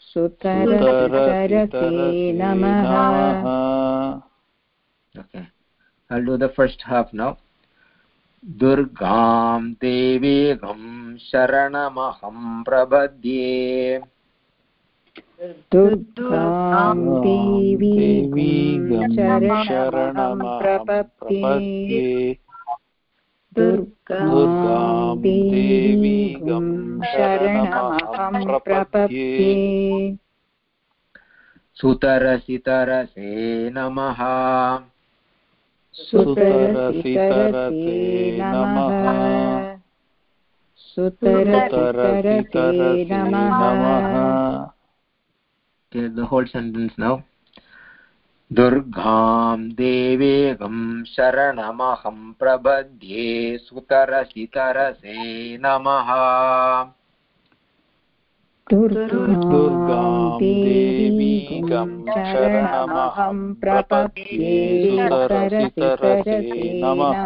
सुतरसि सुतरसि तरसे नमः। Okay i'll do the first half now. दुर्गां देवीगं शरणमहं प्रपद्ये। दुर्गां देवीं शरणमहं प्रपद्ये। दुर्गां शरणमहं प्रपद्ये। सुतरसि तरसे नमः। सुतरसि तरसे नमः। सुतरसि तरसे नमः। the whole sentence now? दुर्गां देवेगं शरणमहं प्रबध्ये सुतरसितरसे नमः। दुर्गां देवीगं शरणमहं प्रपद्ये सुतरसितरसे नमः।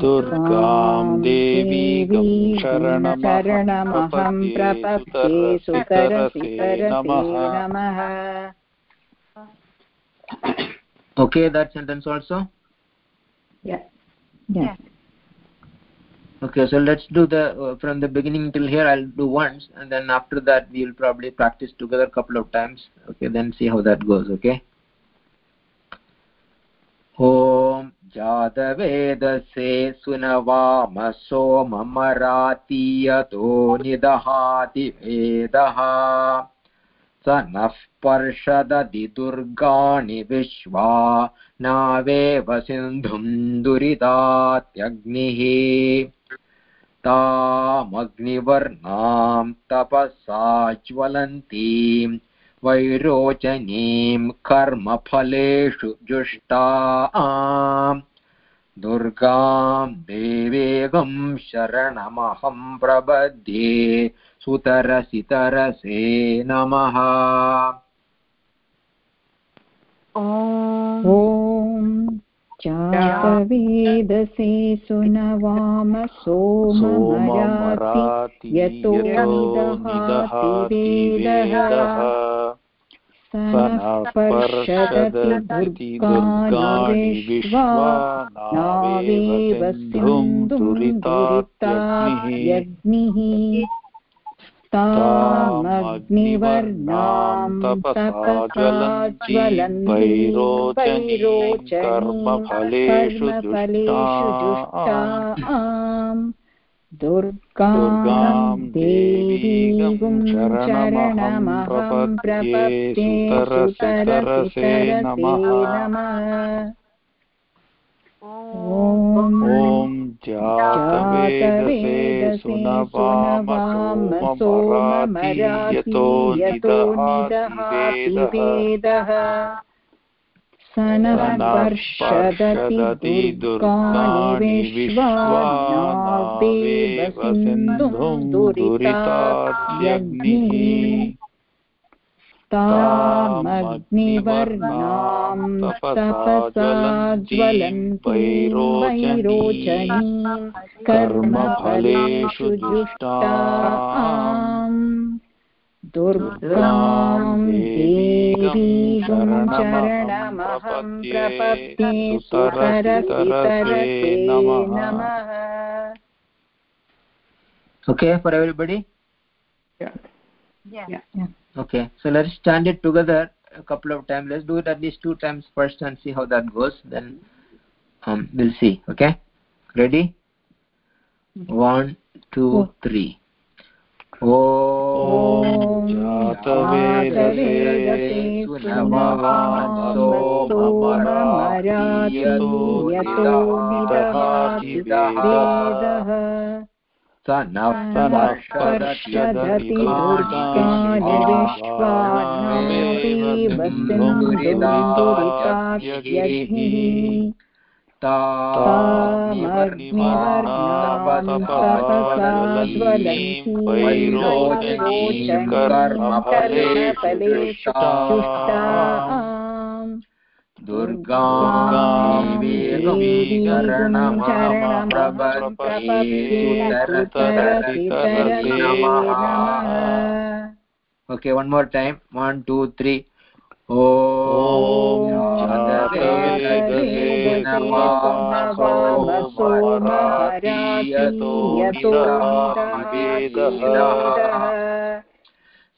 दुर्गां देवीगं शरणमहं प्रपद्ये सुतरसे नमः। okay that sentence also yeah yeah okay so let's do the uh, from the beginning till here i'll do once and then after that we'll probably practice together a couple of times okay then see how that goes okay ॐ जातवेदसे सुनवाम सोममरातीयतो निदहाति वेदः नः पर्षदधि दुर्गाणि विश्वा नावेव सिन्धुं दुरितात्यग्निः। तामग्निवर्णां तपसा ज्वलन्तीं वैरोचनीं कर्मफलेषु जुष्टाम् दुर्गां देवेगं शरणमहं प्रबध्ये सुतरसितरसे नमः। ॐ चातवेदसे सुनवाम सोममराति यतो निदहाति वेदः स नः पर्षदति दुर्गाणि विश्वा नावेव सिन्धुरितात्यग्निः तामग्निवर्णां तपसा ज्वलन्तीं कर्मफलेषु जुष्टाम् दुर्गां देवीं शरणमहं प्रपद्ये सुतरसितरसे नमः। ॐ जातवेदसे सुनवाम सोममरातीयतो निदहाति वेदः। स नः पर्षदति दुर्गाणि विश्वा नावेव सिन्धुं दुरितात्यग्निः तामग्निवर्णां तपसा ज्वलन्तीं कर्मफलेषु जुष्टाम् दुर्गां देवीं शरणमहं प्रपद्ये सुतरसितरसे नमः। Okay for everybody? Yeah. okay so let's stand it together a couple of times let's do it at least two times first and see how that goes then um we'll see okay ready one two three ॐ जातवेदसे सोममरातीयतो निदहाति वेदः स नः पर्षदति दुर्गाणि विश्वानावेव सिन्धुरितात्यग्निः तामग्निवर्णां तपसा ज्वलन्तीं वैरोचनीं कर्मफलेषु जुष्टाम् दुर्गां देवीं शरणमहं प्रपद्ये सुतरसितरसे नमः okay one more time. One Om जातवेदसे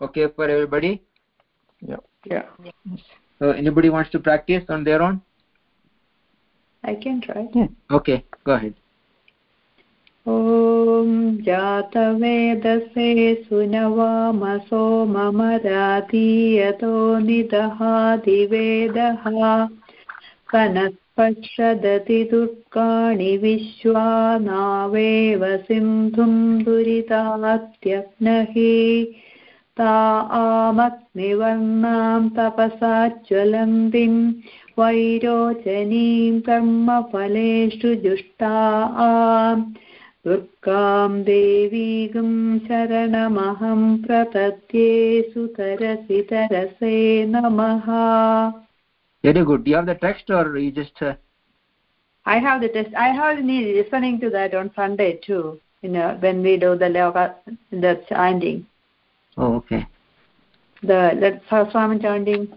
okay for everybody yeah so anybody wants to practice on their own i can try yeah. okay go ahead ॐ जातवेदसे सुनवामसो मम राधीयतो निदहादिवेदः। कनःपश्यदति दुर्गाणि विश्वा नावेव सिन्धुं दुरितात्यग्नहि। ता आमग्निवर्णां तपसा ज्वलन्तीं वैरोचनीं कर्मफलेषु जुष्टा दुर्गां देवीगं शरणमहं प्रपद्ये सुतरसि तरसे नमः very good do you have the text or you just uh, I have the test. I have been listening to that on Sunday too. You know, when we do the yoga, the chanting, oh okay the the Swami chanting,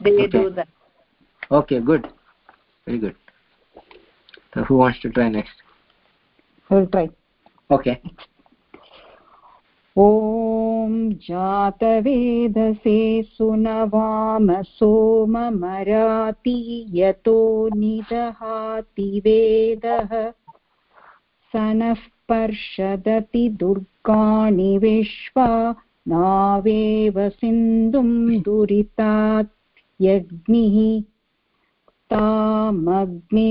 they Okay. do that. okay good very good so who wants to try next I'll try. Okay. ॐ जातवेदसे सुनवाम सोममराति यतो निदहाति वेदः। स नः पर्षदति दुर्गाणि विश्वा नावेव सिन्धुं दुरितात् यज्ञिः तामग्निवर्णां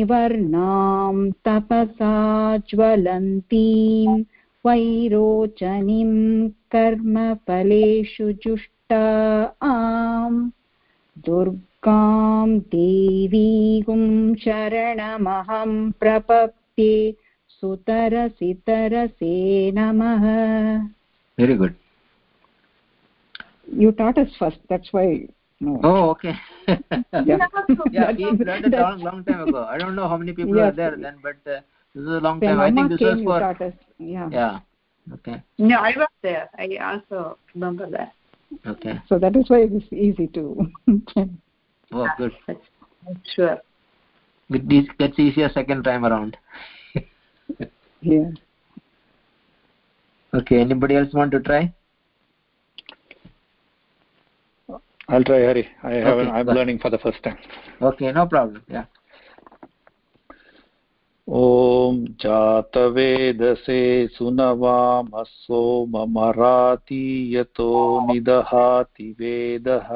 तपसा ज्वलन्तीं वैरोचनीं कर्मफलेषु जुष्टा आम् दुर्गां देवीगुं शरणमहं प्रपद्ये सुतरसि तरसे नमः very good You taught us first, that's why. No. oh okay Yeah. yeah we learned it a long, long time ago i don't know how many people Yes. are there then but uh, this is a long When time i think this was for taught. Yeah. yeah okay No, I was there. I also remember that. okay So that is why it is easy to. oh good I'm sure. it is- gets easier second time around yeah. okay anybody else want to try I'll try, Hari. I. Okay, I'm go learning for the first time. okay no problem yeah ॐ जातवेदसे सुनवामसो ममराति यतो निदहाति वेदः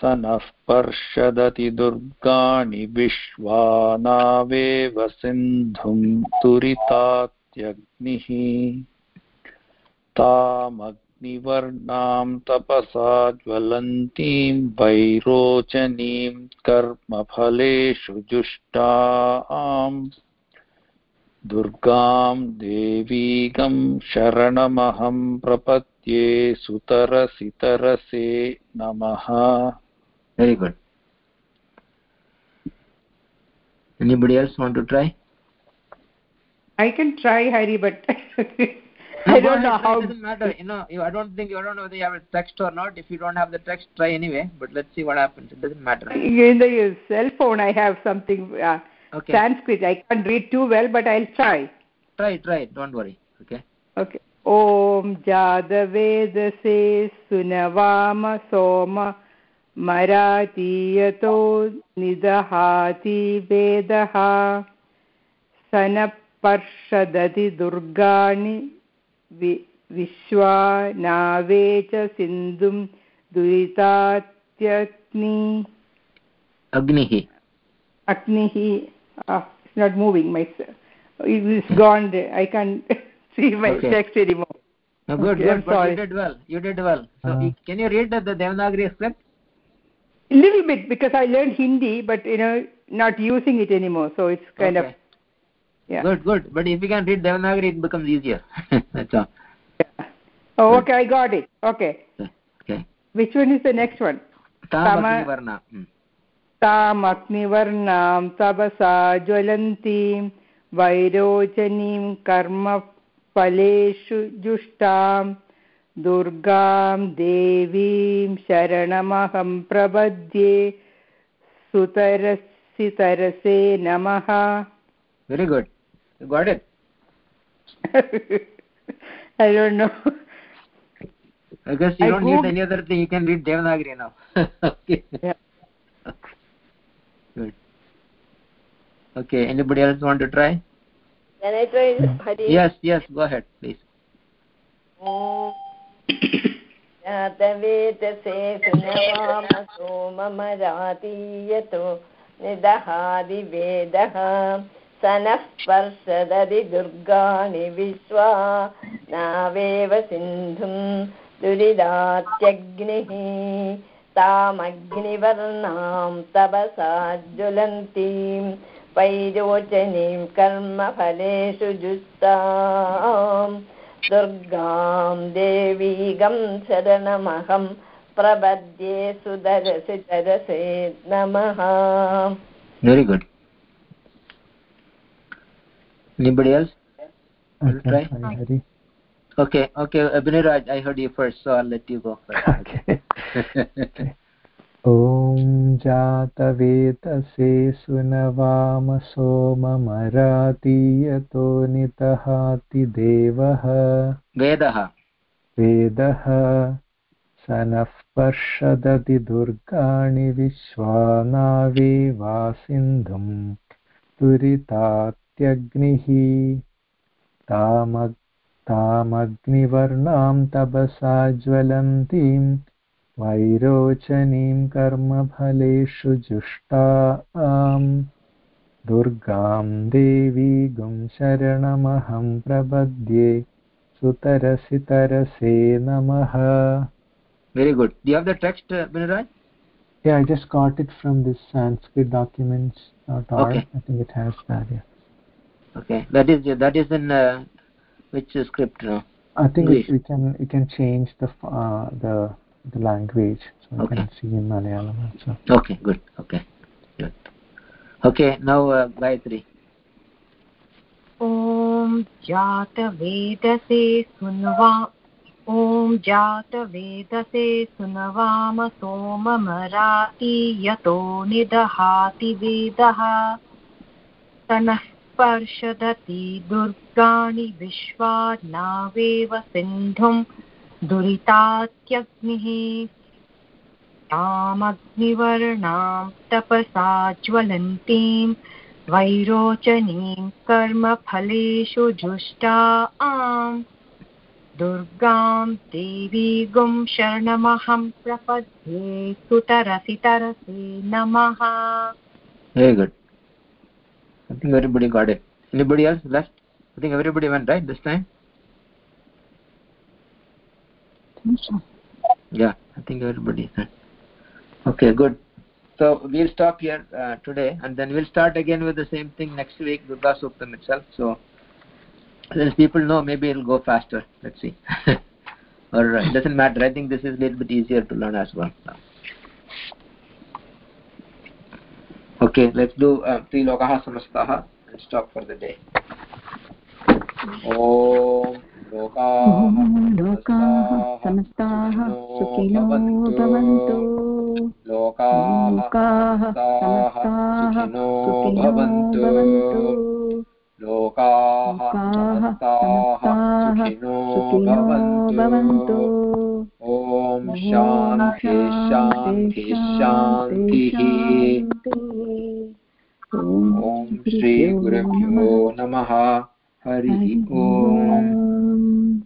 स नः पर्षदति दुर्गाणि विश्वानावेव सिन्धुं तुरितात्यग्निः तामग्निवर्णां तपसा ज्वलन्तीं वैरोचनीं कर्मफलेषु जुष्टाम् दुर्गां देवीगं शरणमहं प्रपद्ये सुतरसि तरसे नमः। Very good. Anybody else want to try? I can try, Hari, but I go don't know ahead, how. It doesn't matter. You know, you, I don't think you I don't know whether you have a text or not. If you don't have the text, try anyway. But let's see what happens. It doesn't matter. In the cell phone, I have something uh, Okay. Sanskrit. I can't read too well, but I'll try. Try, try. Don't worry. Okay. Okay. ॐ जातवेदसे सुनवाम सोम मरातीयतो निदहाति वेदः सनपर्षदति दुर्गाणि वि विश्वानावे च सिन्धुं दुरितात्यग्नि Agnihi. अग्निः uh, it's not moving my it's gone i can't see my Okay. text anymore No, good, Okay, good. I'm but sorry. you did well. You did well. So, Uh, you- can you read the, the Devanagari script? a little bit because i learned hindi but you know not using it anymore so it's kind okay. of yeah Good, good. But if you can read Devanagari, it becomes easier. That's all. oh okay i got it okay Okay. which one is the next one Tam Tama- Agnivarna. Hmm. ताम् अग्निवर्णां तपसा ज्वलन्तीं वैरोचनीं कर्मफलेषु जुष्टां दुर्गां देवीं शरणमहं प्रपद्ये सुतरसि तरसे नमः Very good. You got it. I don't know. I guess you I don't Googled- need any other thing. You can read Devanagari now. okay. Yeah. Good. Okay. Anybody else want to try? Can I try Hari? Yes. Yes. Go ahead, please. ज्ञातवेतसे सुनवामसो मम रातीयतो निदहादिवेदः स नः स्पर्शदधि दुर्गाणि विश्वा नावेव सिन्धुं दुरिदात्यग्निः तामग्निवर्णां तपसा ज्वलन्तीं वैरोचनीं कर्मफलेषु जुस्ताम् दुर्गां देवीगं शरणमहं प्रपद्ये सुदरसि तरसे नमः Very good. Anybody else? I Wanna try? try, Okay. Okay. Abhiniraj, I heard you first, so I'll let you go first. Okay. ॐ जातवेतसे सुनवामसो ममरातीयतो नितहाति देवः वेदः वेदः स नः पर्षदति दुर्गाणि विश्वानावेवा सिन्धुम् दुरितात्यग्निः तामग् तामग्निवर्णां तपसा ज्वलन्तीं वैरोचनीं कर्मफलेषु जुष्टाम् दुर्गां देवीगुं शरणमहं प्रपद्ये सुतरसि तरसे नमः Very good. Do you have the text, uh, Abhiniraj? Yeah, I just got it from this Sanskrit documents.org. Okay. I think it has that, yeah. Okay. That is that is in uh, which uh, script now? I think English. it, we can we can change the f- uh, the the language so Okay. you can see in Malayalam also. Okay. Good. Okay. Good. Okay. Now uh, Gayatri. ॐ जातवेदसे सुन्वा ॐ जातवेदसे सुनवाम सोममराति यतो निदहाति वेदः स नः स्पर्शदति दुर्गाणि विश्वानावेव सिन्धुं दुरितात्यग्निः तामग्निवर्णां तपसा ज्वलन्तीं वैरोचनीं कर्मफलेषु जुष्टा आम् दुर्गां देवीगुं शरणमहं प्रपद्ये सुतरसि तरसे नमः. I think everybody got it. Anybody else left? I think everybody went right this time. Yeah, I think everybody. Okay, good. So we'll stop here uh, today, and then we'll start again with the same thing next week, Durga Suktam itself. So then people know, maybe it'll go faster. Let's see. or uh, it doesn't matter. I think this is a little bit easier to learn as well. Okay, let's do uh, three lokaha samastaha and stop for the day. Om lokaha लोकाः समस्ताः सुखिनो भवन्तु लोकाः लोकाः समस्ताः सुखिनो भवन्तु लोकाः समस्ताः सुखिनो भवन्तु ॐ शान्ति शान्ति शान्तिः ॐ श्रीगुरुभ्यो नमः। हरिः ओम्।